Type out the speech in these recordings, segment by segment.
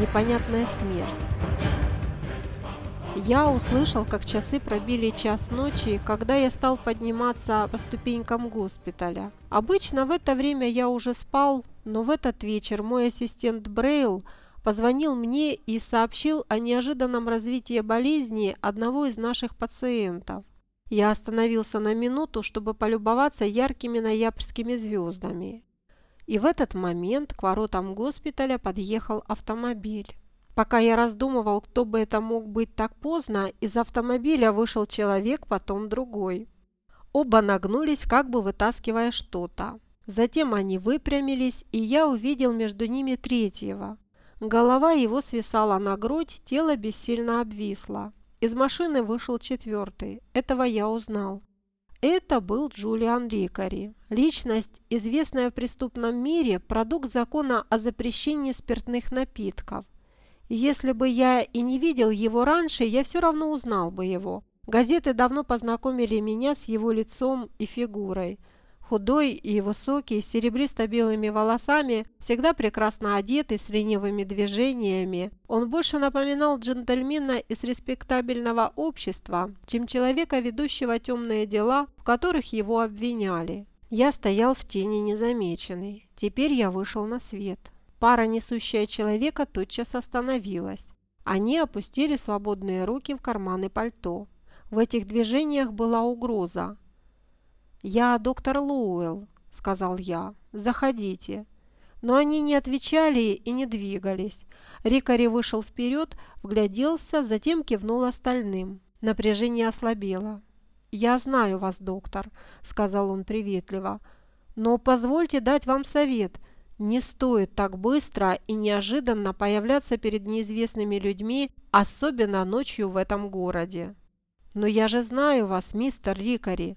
Непонятная смерть. Я услышал, как часы пробили час ночи, когда я стал подниматься по ступенькам госпиталя. Обычно в это время я уже спал, но в этот вечер мой ассистент Брейл позвонил мне и сообщил о неожиданном развитии болезни одного из наших пациентов. Я остановился на минуту, чтобы полюбоваться яркими ноябрьскими звездами. И в этот момент к воротам госпиталя подъехал автомобиль. Пока я раздумывал, кто бы это мог быть так поздно, из автомобиля вышел человек, потом другой. Оба нагнулись, как бы вытаскивая что-то. Затем они выпрямились, и я увидел между ними третьего. Голова его свисала на грудь, тело бессильно обвисло. Из машины вышел четвертый. Этого я узнал. Это был Джулиан Рикари. Личность, известная в преступном мире, продукт закона о запрещении спиртных напитков. Если бы я и не видел его раньше, я все равно узнал бы его. Газеты давно познакомили меня с его лицом и фигурой. Худой и высокий, с серебристо-белыми волосами, всегда прекрасно одетый, с ленивыми движениями. Он больше напоминал джентльмена из респектабельного общества, чем человека, ведущего темные дела, в которых его обвиняли. Я стоял в тени незамеченный. Теперь я вышел на свет. Пара, несущая человека, тотчас остановилась. Они опустили свободные руки в карманы пальто. В этих движениях была угроза. «Я доктор Лоуэлл», – сказал я. «Заходите». Но они не отвечали и не двигались. Рикари вышел вперед, вгляделся, затем кивнул остальным. Напряжение ослабело. «Я знаю вас, доктор», – сказал он приветливо. «Но позвольте дать вам совет. Не стоит так быстро и неожиданно появляться перед неизвестными людьми, особенно ночью в этом городе». «Но я же знаю вас, мистер Рикари»,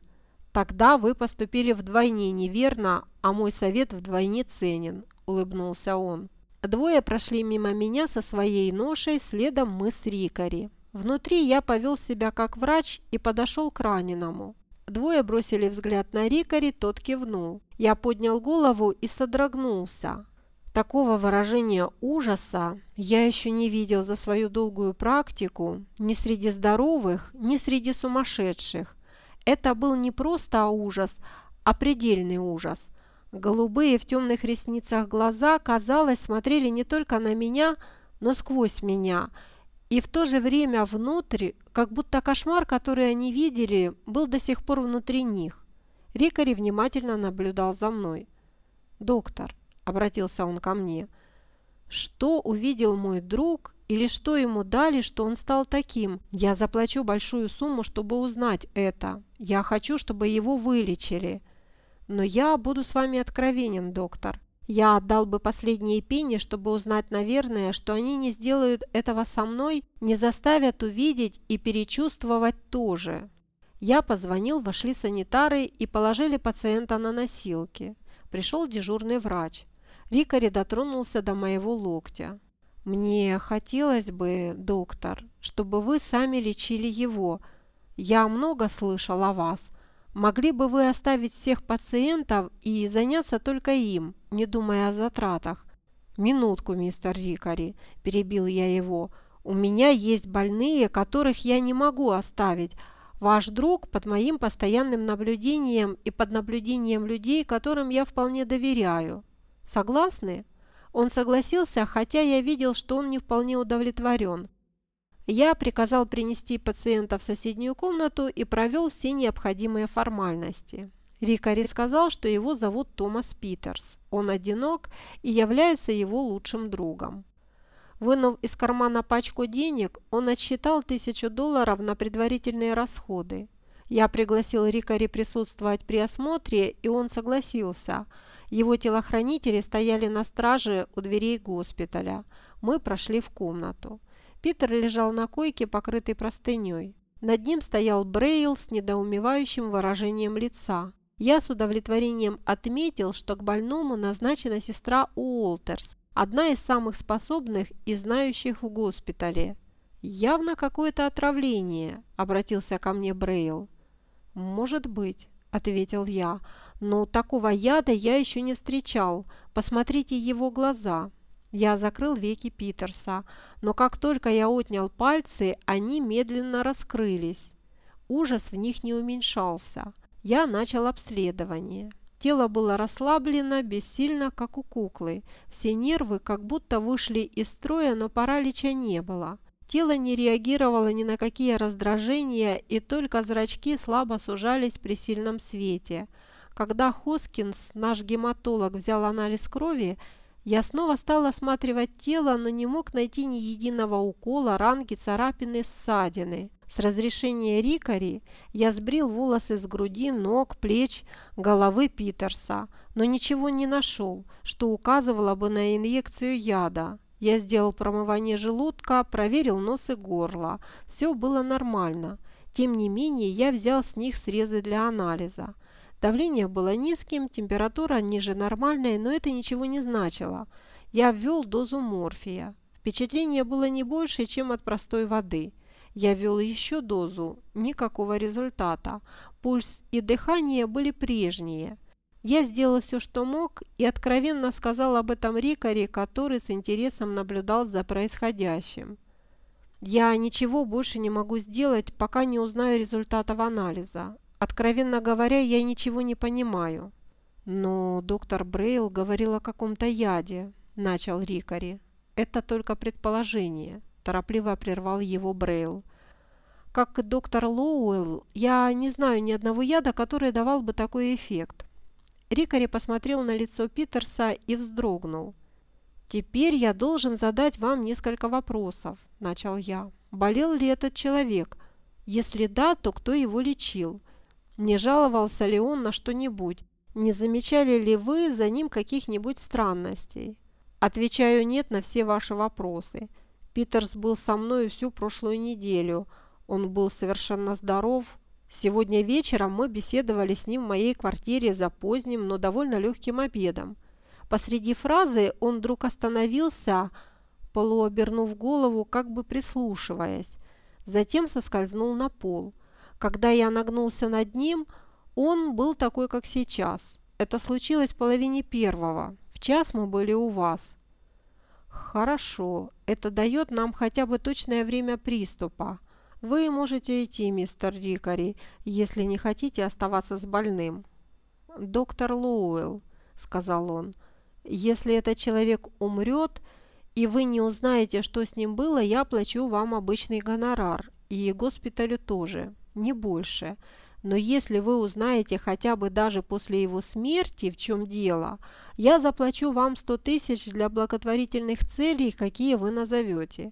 «Тогда вы поступили вдвойне неверно, а мой совет вдвойне ценен», – улыбнулся он. Двое прошли мимо меня со своей ношей, следом мы с Рикари. Внутри я повел себя как врач и подошел к раненому. Двое бросили взгляд на Рикари, тот кивнул. Я поднял голову и содрогнулся. Такого выражения ужаса я еще не видел за свою долгую практику ни среди здоровых, ни среди сумасшедших. Это был не просто ужас, а предельный ужас. Голубые в темных ресницах глаза, казалось, смотрели не только на меня, но сквозь меня. И в то же время внутрь, как будто кошмар, который они видели, был до сих пор внутри них. Рикари внимательно наблюдал за мной. «Доктор», — обратился он ко мне, — «что увидел мой друг, или что ему дали, что он стал таким? Я заплачу большую сумму, чтобы узнать это. Я хочу, чтобы его вылечили. Но я буду с вами откровенен, доктор. Я отдал бы последние пени, чтобы узнать, наверное, что они не сделают этого со мной, не заставят увидеть и перечувствовать тоже. Я позвонил, вошли санитары и положили пациента на носилки. Пришел дежурный врач. Рикари дотронулся до моего локтя. «Мне хотелось бы, доктор, чтобы вы сами лечили его. Я много слышал о вас. Могли бы вы оставить всех пациентов и заняться только им, не думая о затратах?» «Минутку, мистер Рикари», – перебил я его. «У меня есть больные, которых я не могу оставить. Ваш друг под моим постоянным наблюдением и под наблюдением людей, которым я вполне доверяю. Согласны?» Он согласился, хотя я видел, что он не вполне удовлетворен. Я приказал принести пациента в соседнюю комнату и провел все необходимые формальности. Рикари сказал, что его зовут Томас Питерс. Он одинок и является его лучшим другом. Вынув из кармана пачку денег, он отсчитал тысячу долларов на предварительные расходы. Я пригласил Рикари присутствовать при осмотре, и он согласился – его телохранители стояли на страже у дверей госпиталя. Мы прошли в комнату. Питер лежал на койке, покрытый простыней. Над ним стоял Брейл с недоумевающим выражением лица. Я с удовлетворением отметил, что к больному назначена сестра Уолтерс, одна из самых способных и знающих в госпитале. «Явно какое-то отравление», – обратился ко мне Брейл. «Может быть», – ответил я, но такого яда я еще не встречал. Посмотрите его глаза. Я закрыл веки Питерса, но как только я отнял пальцы, они медленно раскрылись. Ужас в них не уменьшался. Я начал обследование. Тело было расслаблено, бессильно, как у куклы. Все нервы как будто вышли из строя, но паралича не было. Тело не реагировало ни на какие раздражения, и только зрачки слабо сужались при сильном свете. Когда Хоскинс, наш гематолог, взял анализ крови, я снова стал осматривать тело, но не мог найти ни единого укола, ранки, царапины, ссадины. С разрешения Рикари я сбрил волосы с груди, ног, плеч, головы Питерса, но ничего не нашел, что указывало бы на инъекцию яда. Я сделал промывание желудка, проверил нос и горло. Все было нормально. Тем не менее, я взял с них срезы для анализа. Давление было низким, температура ниже нормальной, но это ничего не значило. Я ввел дозу морфия. Впечатление было не больше, чем от простой воды. Я ввел еще дозу, никакого результата. Пульс и дыхание были прежние. Я сделал все, что мог, и откровенно сказал об этом Рикаре, который с интересом наблюдал за происходящим. Я ничего больше не могу сделать, пока не узнаю результатов анализа. Откровенно говоря, я ничего не понимаю. Но доктор Брейл говорил о каком-то яде, начал Рикари. Это только предположение, торопливо прервал его Брейл. Как и доктор Лоуэлл, я не знаю ни одного яда, который давал бы такой эффект. Рикари посмотрел на лицо Питерса и вздрогнул. «Теперь я должен задать вам несколько вопросов», – начал я. «Болел ли этот человек? Если да, то кто его лечил? Не жаловался ли он на что-нибудь? Не замечали ли вы за ним каких-нибудь странностей?» Отвечаю «нет» на все ваши вопросы. Питерс был со мной всю прошлую неделю. Он был совершенно здоров, Сегодня вечером мы беседовали с ним в моей квартире за поздним, но довольно легким обедом. Посреди фразы он вдруг остановился, полуобернув голову, как бы прислушиваясь. Затем соскользнул на пол. Когда я нагнулся над ним, он был такой, как сейчас. Это случилось в половине первого. В час мы были у вас. Хорошо, это дает нам хотя бы точное время приступа. «Вы можете идти, мистер Рикари, если не хотите оставаться с больным». «Доктор Лоуэлл», — сказал он, — «если этот человек умрет, и вы не узнаете, что с ним было, я плачу вам обычный гонорар, и госпиталю тоже, не больше. Но если вы узнаете хотя бы даже после его смерти, в чем дело, я заплачу вам 100 тысяч для благотворительных целей, какие вы назовете».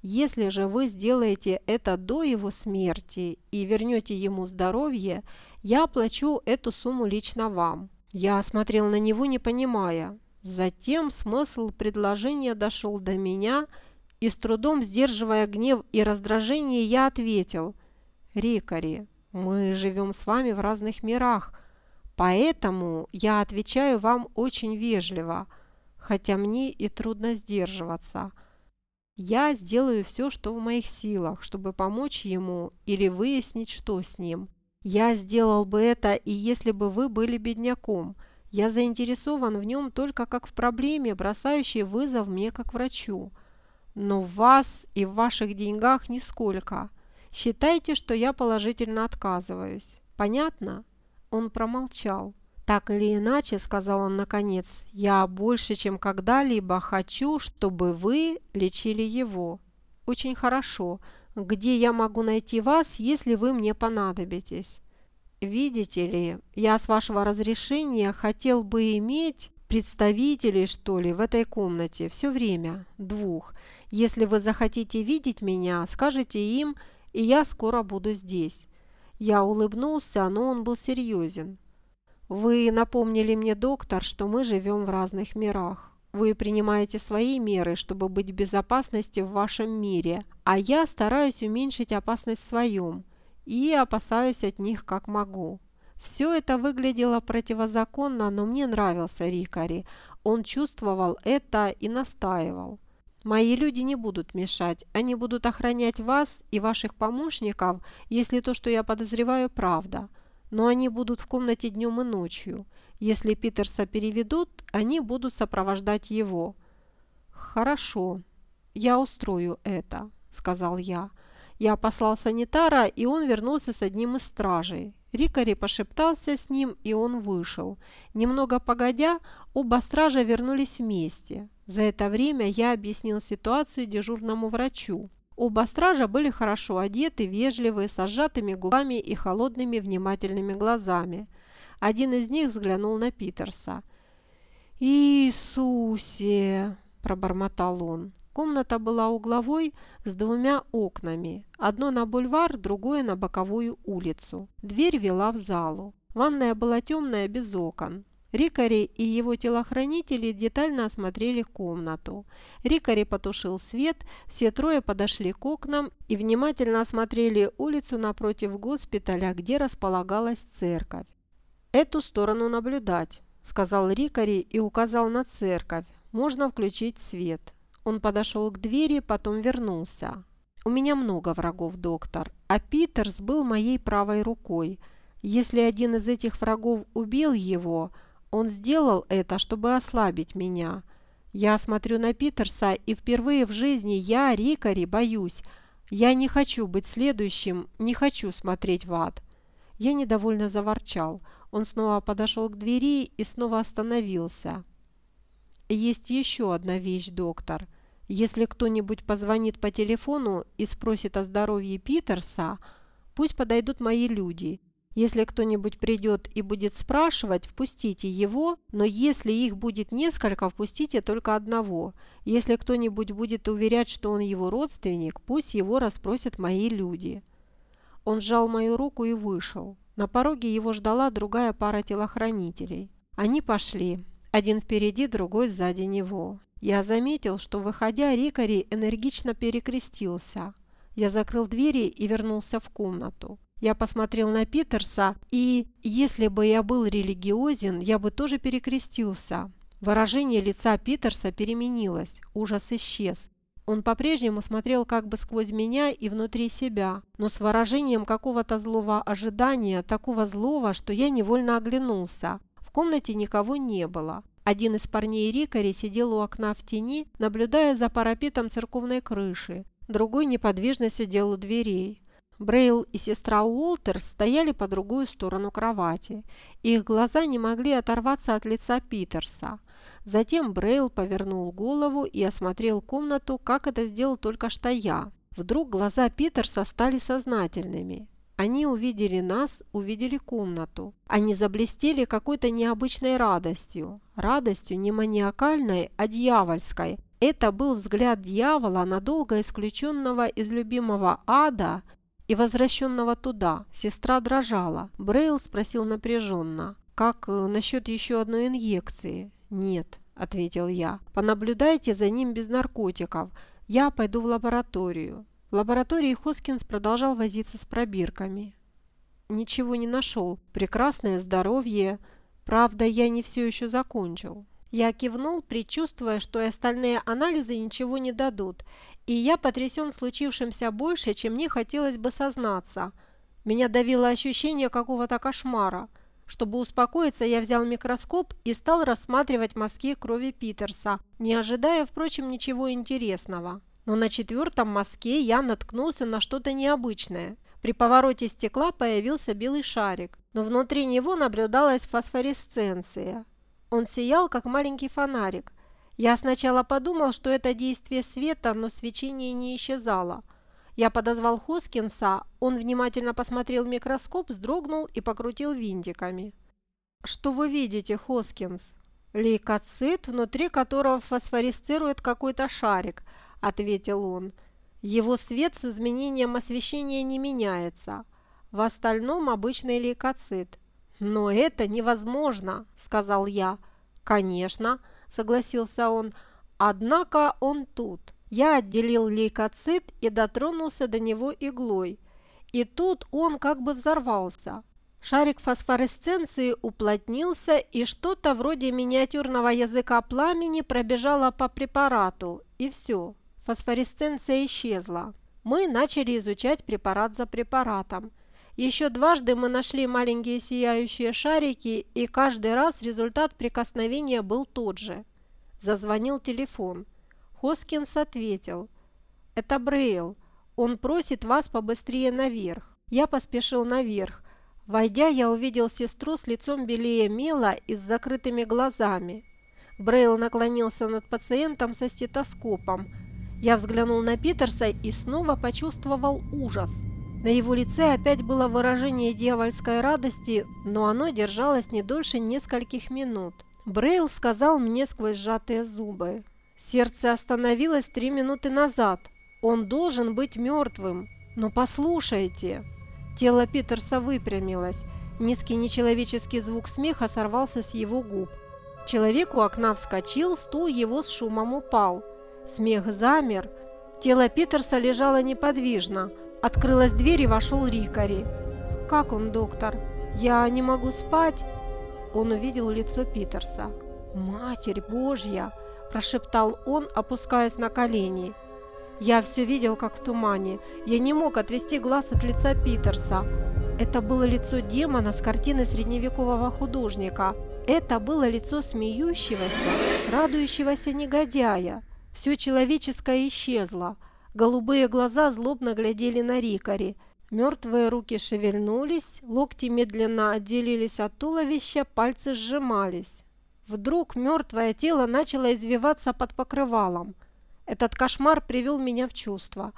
Если же вы сделаете это до его смерти и вернете ему здоровье, я оплачу эту сумму лично вам». Я смотрел на него, не понимая. Затем смысл предложения дошел до меня, и с трудом сдерживая гнев и раздражение, я ответил. «Рикари, мы живем с вами в разных мирах, поэтому я отвечаю вам очень вежливо, хотя мне и трудно сдерживаться». Я сделаю все, что в моих силах, чтобы помочь ему или выяснить, что с ним. Я сделал бы это, и если бы вы были бедняком. Я заинтересован в нем только как в проблеме, бросающей вызов мне как врачу. Но в вас и в ваших деньгах нисколько. Считайте, что я положительно отказываюсь. Понятно?» Он промолчал. «Так или иначе», — сказал он наконец, — «я больше, чем когда-либо хочу, чтобы вы лечили его. Очень хорошо. Где я могу найти вас, если вы мне понадобитесь?» «Видите ли, я с вашего разрешения хотел бы иметь представителей, что ли, в этой комнате все время, двух. Если вы захотите видеть меня, скажите им, и я скоро буду здесь». Я улыбнулся, но он был серьезен. Вы напомнили мне, доктор, что мы живем в разных мирах. Вы принимаете свои меры, чтобы быть в безопасности в вашем мире, а я стараюсь уменьшить опасность в своем и опасаюсь от них как могу. Все это выглядело противозаконно, но мне нравился Рикари. Он чувствовал это и настаивал. Мои люди не будут мешать, они будут охранять вас и ваших помощников, если то, что я подозреваю, правда но они будут в комнате днем и ночью. Если Питерса переведут, они будут сопровождать его». «Хорошо, я устрою это», – сказал я. Я послал санитара, и он вернулся с одним из стражей. Рикари пошептался с ним, и он вышел. Немного погодя, оба стража вернулись вместе. За это время я объяснил ситуацию дежурному врачу. Оба стража были хорошо одеты, вежливые, с сжатыми губами и холодными внимательными глазами. Один из них взглянул на Питерса. «Иисусе!» – пробормотал он. Комната была угловой с двумя окнами. Одно на бульвар, другое на боковую улицу. Дверь вела в залу. Ванная была темная, без окон. Рикари и его телохранители детально осмотрели комнату. Рикари потушил свет, все трое подошли к окнам и внимательно осмотрели улицу напротив госпиталя, где располагалась церковь. «Эту сторону наблюдать», – сказал Рикари и указал на церковь. «Можно включить свет». Он подошел к двери, потом вернулся. «У меня много врагов, доктор, а Питерс был моей правой рукой. Если один из этих врагов убил его, он сделал это, чтобы ослабить меня. Я смотрю на Питерса, и впервые в жизни я, Рикари, боюсь. Я не хочу быть следующим, не хочу смотреть в ад». Я недовольно заворчал. Он снова подошел к двери и снова остановился. «Есть еще одна вещь, доктор». Если кто-нибудь позвонит по телефону и спросит о здоровье Питерса, пусть подойдут мои люди. Если кто-нибудь придет и будет спрашивать, впустите его, но если их будет несколько, впустите только одного. Если кто-нибудь будет уверять, что он его родственник, пусть его расспросят мои люди». Он сжал мою руку и вышел. На пороге его ждала другая пара телохранителей. Они пошли, один впереди, другой сзади него. Я заметил, что, выходя, Рикари энергично перекрестился. Я закрыл двери и вернулся в комнату. Я посмотрел на Питерса, и, если бы я был религиозен, я бы тоже перекрестился. Выражение лица Питерса переменилось, ужас исчез. Он по-прежнему смотрел как бы сквозь меня и внутри себя, но с выражением какого-то злого ожидания, такого злого, что я невольно оглянулся. В комнате никого не было. Один из парней Рикари сидел у окна в тени, наблюдая за парапетом церковной крыши. Другой неподвижно сидел у дверей. Брейл и сестра Уолтер стояли по другую сторону кровати. Их глаза не могли оторваться от лица Питерса. Затем Брейл повернул голову и осмотрел комнату, как это сделал только что я. Вдруг глаза Питерса стали сознательными. Они увидели нас, увидели комнату. Они заблестели какой-то необычной радостью. Радостью не маниакальной, а дьявольской. Это был взгляд дьявола, надолго исключенного из любимого ада и возвращенного туда. Сестра дрожала. Брейл спросил напряженно. «Как э, насчет еще одной инъекции?» «Нет», – ответил я. «Понаблюдайте за ним без наркотиков. Я пойду в лабораторию». В лаборатории Хоскинс продолжал возиться с пробирками. Ничего не нашел. Прекрасное здоровье. Правда, я не все еще закончил. Я кивнул, предчувствуя, что и остальные анализы ничего не дадут, и я потрясен случившимся больше, чем мне хотелось бы сознаться. Меня давило ощущение какого-то кошмара. Чтобы успокоиться, я взял микроскоп и стал рассматривать мазки крови Питерса, не ожидая, впрочем, ничего интересного. Но на четвертом мазке я наткнулся на что-то необычное. При повороте стекла появился белый шарик, но внутри него наблюдалась фосфоресценция. Он сиял, как маленький фонарик. Я сначала подумал, что это действие света, но свечение не исчезало. Я подозвал Хоскинса, он внимательно посмотрел в микроскоп, вздрогнул и покрутил винтиками. «Что вы видите, Хоскинс?» «Лейкоцит, внутри которого фосфорисцирует какой-то шарик», – ответил он. «Его свет с изменением освещения не меняется. В остальном обычный лейкоцит». «Но это невозможно», – сказал я. «Конечно», – согласился он. «Однако он тут». Я отделил лейкоцит и дотронулся до него иглой. И тут он как бы взорвался. Шарик фосфоресценции уплотнился, и что-то вроде миниатюрного языка пламени пробежало по препарату, и все. Фосфоресценция исчезла. Мы начали изучать препарат за препаратом. Еще дважды мы нашли маленькие сияющие шарики, и каждый раз результат прикосновения был тот же. Зазвонил телефон. Хоскинс ответил. «Это Брейл. Он просит вас побыстрее наверх». Я поспешил наверх. Войдя, я увидел сестру с лицом белее мела и с закрытыми глазами. Брейл наклонился над пациентом со стетоскопом. Я взглянул на Питерса и снова почувствовал ужас. На его лице опять было выражение дьявольской радости, но оно держалось не дольше нескольких минут. Брейл сказал мне сквозь сжатые зубы. «Сердце остановилось три минуты назад. Он должен быть мертвым. Но послушайте!» Тело Питерса выпрямилось. Низкий нечеловеческий звук смеха сорвался с его губ. Человек у окна вскочил, стул его с шумом упал. Смех замер. Тело Питерса лежало неподвижно. Открылась дверь и вошел Рикари. «Как он, доктор? Я не могу спать?» Он увидел лицо Питерса. «Матерь Божья!» – прошептал он, опускаясь на колени. Я все видел, как в тумане. Я не мог отвести глаз от лица Питерса. Это было лицо демона с картины средневекового художника. Это было лицо смеющегося, радующегося негодяя. Все человеческое исчезло. Голубые глаза злобно глядели на Рикари. Мертвые руки шевельнулись, локти медленно отделились от туловища, пальцы сжимались. Вдруг мертвое тело начало извиваться под покрывалом. Этот кошмар привел меня в чувство.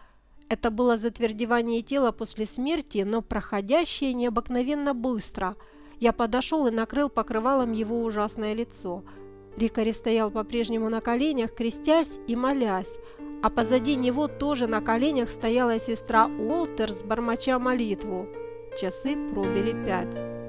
Это было затвердевание тела после смерти, но проходящее необыкновенно быстро – я подошел и накрыл покрывалом его ужасное лицо. Рикари стоял по-прежнему на коленях, крестясь и молясь, а позади него тоже на коленях стояла сестра Уолтерс, бормоча молитву. Часы пробили пять.